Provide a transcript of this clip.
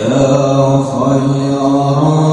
يا خير.